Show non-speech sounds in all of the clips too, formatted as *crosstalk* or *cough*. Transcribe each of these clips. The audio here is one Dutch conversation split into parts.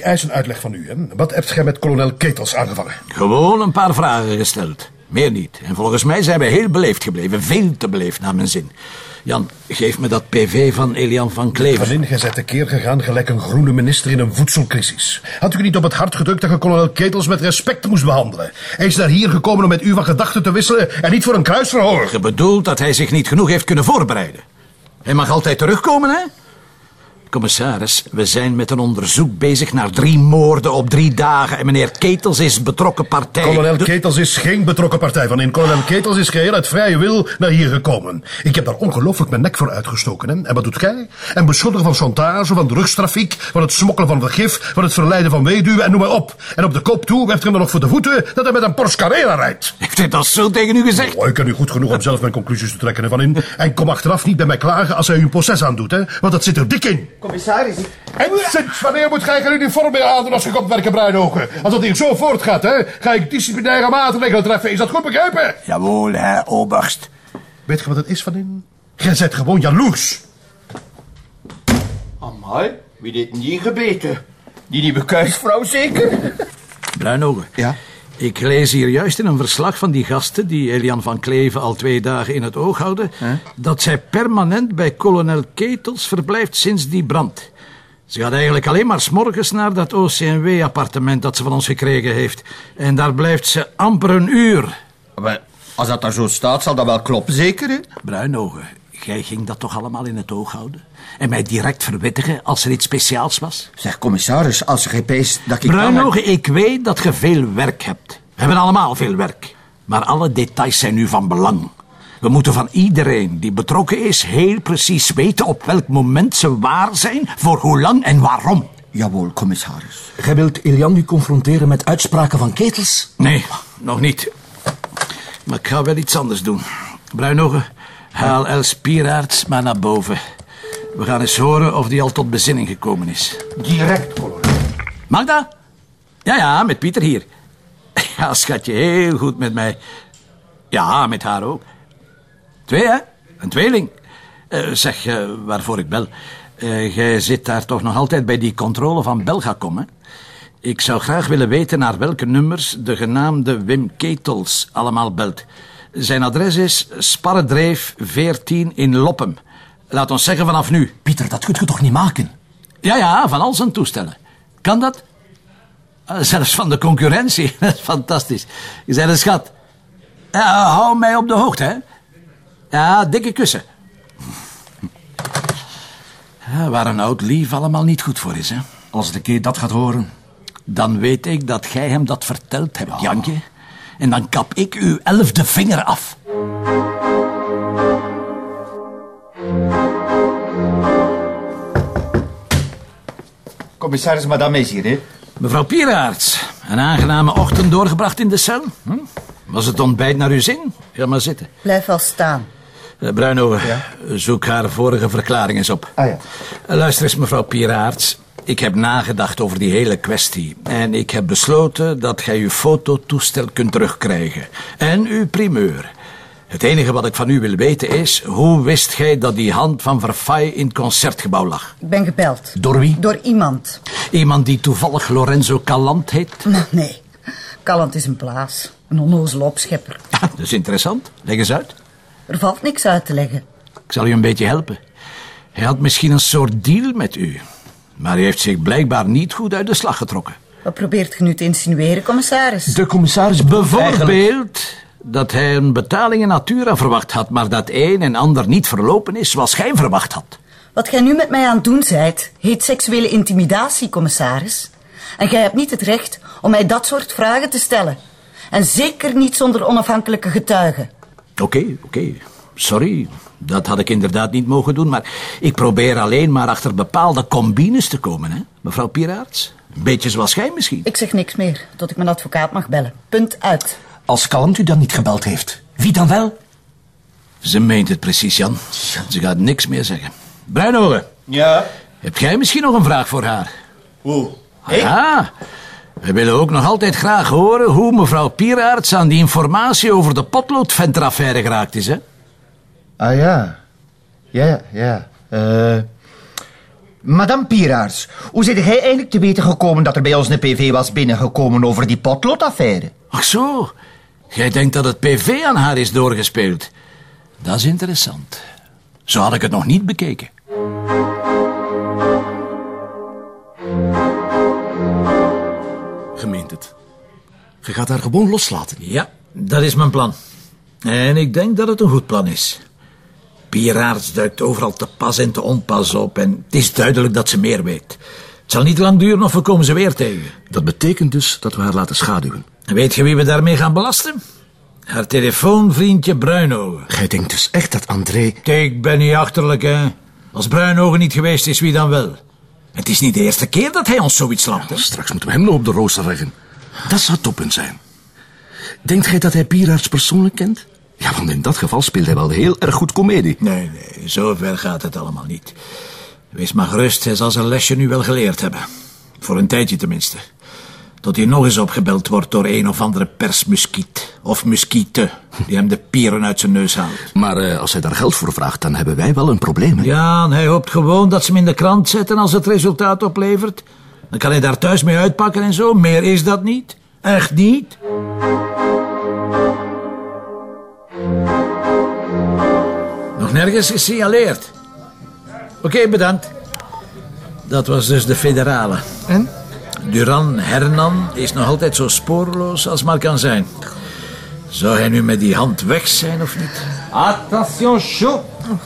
eis een uitleg van u. Hè. Wat hebt gij met kolonel Ketels aangevangen? Gewoon een paar vragen gesteld. Meer niet. En volgens mij zijn we heel beleefd gebleven. Veel te beleefd, naar mijn zin. Jan, geef me dat PV van Elian van Klever. Van in, gij zijt tekeer gegaan gelijk een groene minister in een voedselcrisis. Had u niet op het hart gedrukt dat je kolonel Ketels met respect moest behandelen? Hij is naar hier gekomen om met u van gedachten te wisselen en niet voor een kruisverhoor. Je bedoelt dat hij zich niet genoeg heeft kunnen voorbereiden. Hij mag altijd terugkomen, hè? Commissaris, we zijn met een onderzoek bezig naar drie moorden op drie dagen. En meneer Ketels is betrokken partij. Kolonel De- Ketels is geen betrokken partij van in. Kolonel Ketels is geheel uit vrije wil naar hier gekomen. Ik heb daar ongelooflijk mijn nek voor uitgestoken. Hè? En wat doet gij? En beschuldigen van chantage, van drugstrafiek, van het smokkelen van vergif, van het verleiden van weduwen en noem maar op. En op de kop toe hij hem nog voor de voeten dat hij met een Porsche Carrera rijdt. Heeft hij dat zo tegen u gezegd? Oh, ik ken u goed genoeg om zelf mijn conclusies te trekken hè, van in. En kom achteraf niet bij mij klagen als hij u een proces aandoet, hè? want dat zit er dik in. Commissaris, ik... En sinds wanneer moet gij geen uniform meer aandoen als je komt werken, Bruinogen? Als dat hier zo voortgaat, hè, ga ik disciplinaire maatregelen treffen. Is dat goed begrepen? Jawohl, hè, oberst. Weet je wat het is van in? Gij bent gewoon jaloers. Amai, wie dit niet gebeten? Die nieuwe kuisvrouw zeker? Bruinogen. Ja? Ik lees hier juist in een verslag van die gasten... die Elian van Kleven al twee dagen in het oog houden... dat zij permanent bij kolonel Ketels verblijft sinds die brand. Ze gaat eigenlijk alleen maar s'morgens naar dat OCMW-appartement... dat ze van ons gekregen heeft. En daar blijft ze amper een uur. Maar als dat daar zo staat, zal dat wel kloppen, zeker, hè? Bruinogen, jij ging dat toch allemaal in het oog houden? En mij direct verwittigen als er iets speciaals was? Zeg, commissaris, als je pees dat ik... Bruinogen, ik weet dat je veel werk hebt. We hebben allemaal veel werk. Maar alle details zijn nu van belang. We moeten van iedereen die betrokken is heel precies weten op welk moment ze waar zijn, voor hoe lang en waarom. Jawohl, commissaris. Gij wilt Elian nu confronteren met uitspraken van ketels? Nee, nog niet. Maar ik ga wel iets anders doen. Bruinogen, haal Els Pieraerts maar naar boven. We gaan eens horen of die al tot bezinning gekomen is. Direct, kolonel. Magda? Ja, ja, met Pieter hier. Ja, schatje, heel goed met mij. Ja, met haar ook. Twee, hè? Een tweeling. Eh, zeg, eh, waarvoor ik bel. Eh, jij zit daar toch nog altijd bij die controle van Belgacom, hè? Ik zou graag willen weten naar welke nummers de genaamde Wim Ketels allemaal belt. Zijn adres is Sparredreef 14 in Loppem. Laat ons zeggen vanaf nu. Pieter, dat kunt je toch niet maken? Ja, ja, van al zijn toestellen. Kan dat? Ah, Zelfs van de concurrentie. *laughs* Dat is fantastisch. Je bent een schat. Hou mij op de hoogte, hè. Ja, dikke kussen. Ja, waar een oud lief allemaal niet goed voor is, hè. Als de keer dat gaat horen. Dan weet ik dat gij hem dat verteld hebt, Janke. En dan kap ik uw elfde vinger af. Commissaris, madame is hier, hè? Mevrouw Pieraerts, een aangename ochtend doorgebracht in de cel. Hm? Was het ontbijt naar uw zin? Ga maar zitten. Blijf wel staan. Bruinogen, zoek haar vorige verklaring eens op. Ah, ja. Eh, Luister eens, mevrouw Pieraerts. Ik heb nagedacht over die hele kwestie. En ik heb besloten dat gij uw fototoestel kunt terugkrijgen. En uw primeur. Het enige wat ik van u wil weten is... hoe wist gij dat die hand van Verfay in het concertgebouw lag? Ik ben gebeld. Door wie? Door iemand. Iemand die toevallig Lorenzo Calant heet? *laughs* Nou, nee. Callant is een blaas. Een onnozele opschepper. *laughs* Ah, dat is interessant. Leg eens uit. Er valt niks uit te leggen. Ik zal u een beetje helpen. Hij had misschien een soort deal met u. Maar hij heeft zich blijkbaar niet goed uit de slag getrokken. Wat probeert je nu te insinueren, commissaris? De commissaris Bijvoorbeeld dat hij een betaling in natura verwacht had... maar dat een en ander niet verlopen is zoals gij verwacht had. Wat jij nu met mij aan het doen zijt, heet seksuele intimidatie, commissaris. En jij hebt niet het recht om mij dat soort vragen te stellen. En zeker niet zonder onafhankelijke getuigen. Oké, oké. Sorry, dat had ik inderdaad niet mogen doen... maar ik probeer alleen maar achter bepaalde combines te komen, hè, mevrouw Pieraerts? Een beetje zoals gij misschien. Ik zeg niks meer, tot ik mijn advocaat mag bellen. Punt uit. Als Calant u dan niet gebeld heeft, wie dan wel? Ze meent het precies, Jan. Ze gaat niks meer zeggen. Bruinogen, Ja? heb jij misschien nog een vraag voor haar? Hoe? Ah, Ja, we willen ook nog altijd graag horen hoe mevrouw Pieraerts aan die informatie over de potloodventeraffaire geraakt is, hè? Ah ja. Ja, ja. Eh Madame Pieraars, hoe zit jij eigenlijk te weten gekomen dat er bij ons een PV was binnengekomen over die potloodaffaire? Ach zo, jij denkt dat het PV aan haar is doorgespeeld. Dat is interessant. Zo had ik het nog niet bekeken. Gemeent het. Je gaat haar gewoon loslaten. Ja, dat is mijn plan. En ik denk dat het een goed plan is. Pieraerts duikt overal te pas en te onpas op en het is duidelijk dat ze meer weet. Het zal niet lang duren of we komen ze weer tegen. Dat betekent dus dat we haar laten schaduwen. En weet je wie we daarmee gaan belasten? Haar telefoonvriendje Bruinogen. Jij denkt dus echt dat André... Ik ben niet achterlijk, hè. Als Bruinogen niet geweest is, wie dan wel? Het is niet de eerste keer dat hij ons zoiets lapt. Straks moeten we hem nog op de rooster leggen. Dat zou toppunt zijn. Denkt gij dat hij Pieraerts persoonlijk kent? Ja, want in dat geval speelt hij wel heel erg goed komedie. Nee, nee, zover gaat het allemaal niet. Wees maar gerust, hij zal zijn lesje nu wel geleerd hebben. Voor een tijdje tenminste. Tot hij nog eens opgebeld wordt door een of andere persmuskiet. Of muskieten, die hem de pieren uit zijn neus haalt. Maar eh, als hij daar geld voor vraagt, dan hebben wij wel een probleem. Hè? Ja, en hij hoopt gewoon dat ze hem in de krant zetten als het resultaat oplevert. Dan kan hij daar thuis mee uitpakken en zo. Meer is dat niet. Echt niet. Nog nergens gesignaleerd. Oké, bedankt. Dat was dus de federale. En? Duran Hernan is nog altijd zo spoorloos als maar kan zijn. Zou hij nu met die hand weg zijn of niet? Attention, chaud.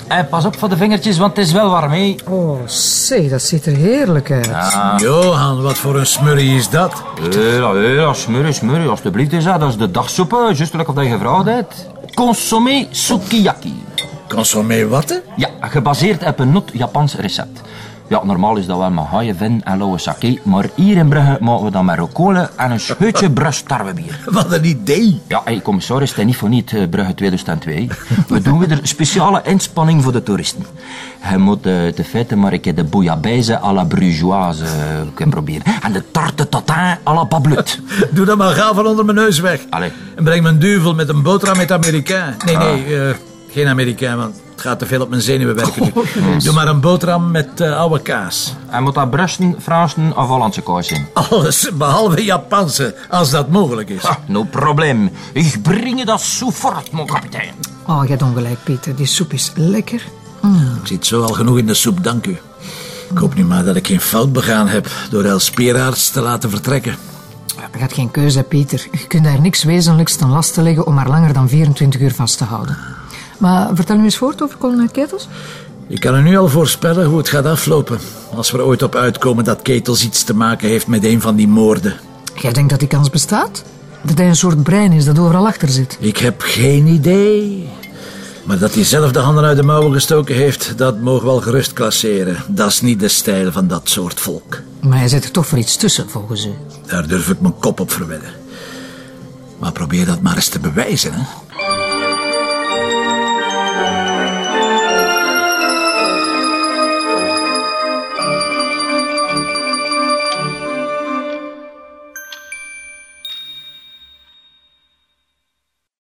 En pas op voor de vingertjes, want het is wel warm, hè. Oh, zeg, dat ziet er heerlijk uit. Johan, wat voor een smurrie is dat? Hela, hela, smurrie, smurrie, alsjeblieft is dat. Dat is de dagsoep, juist like of dat je gevraagd hebt. Consommé sukiyaki. Consommé wat? hè? Ja, gebaseerd op een not-Japans recept. Ja, normaal is dat wel met haaienvin en lauwe sake, maar hier in Brugge maken we dan met rocola en een scheutje *laughs* brust tarwebier. Wat een idee. Ja, hey, commissaris, het is niet voor niet eh, Brugge 2002. We doen weer een speciale inspanning voor de toeristen. Je moet eh, de feiten maar een keer de bouillabaisse à la brugeoise eh, kunnen proberen. En de tarte tatin à la pablut. *laughs* Doe dat maar gauw van onder mijn neus weg. Allee. En breng mijn duvel met een boterham met Amerikaan. Nee, nee, eh, geen Amerikaan, want het gaat te veel op mijn zenuwen werken nu. Doe maar een boterham met eh, oude kaas. En moet dat Brusten, Fransen of Hollandse kaas zijn? Alles, behalve Japanse, als dat mogelijk is. Ah, no probleem. Ik breng dat sofort, mon kapitein. Oh, je hebt ongelijk, Peter. Die soep is lekker. Ik zit zo al genoeg in de soep, dank u. Ik hoop nu maar dat ik geen fout begaan heb door Els Peeraerts te laten vertrekken. Je hebt geen keuze, Peter. Je kunt daar niks wezenlijks ten laste leggen om haar langer dan 24 uur vast te houden. Maar vertel nu eens voort over kolonel Ketels. Ik kan er nu al voorspellen hoe het gaat aflopen. Als we er ooit op uitkomen dat Ketels iets te maken heeft met een van die moorden. Jij denkt dat die kans bestaat? Dat hij een soort brein is dat overal achter zit. Ik heb geen idee. Maar dat hij zelf de handen uit de mouwen gestoken heeft, dat mogen we wel gerust klasseren. Dat is niet de stijl van dat soort volk. Maar hij zit er toch voor iets tussen, volgens u. Daar durf ik mijn kop op verwedden. Maar probeer dat maar eens te bewijzen, hè.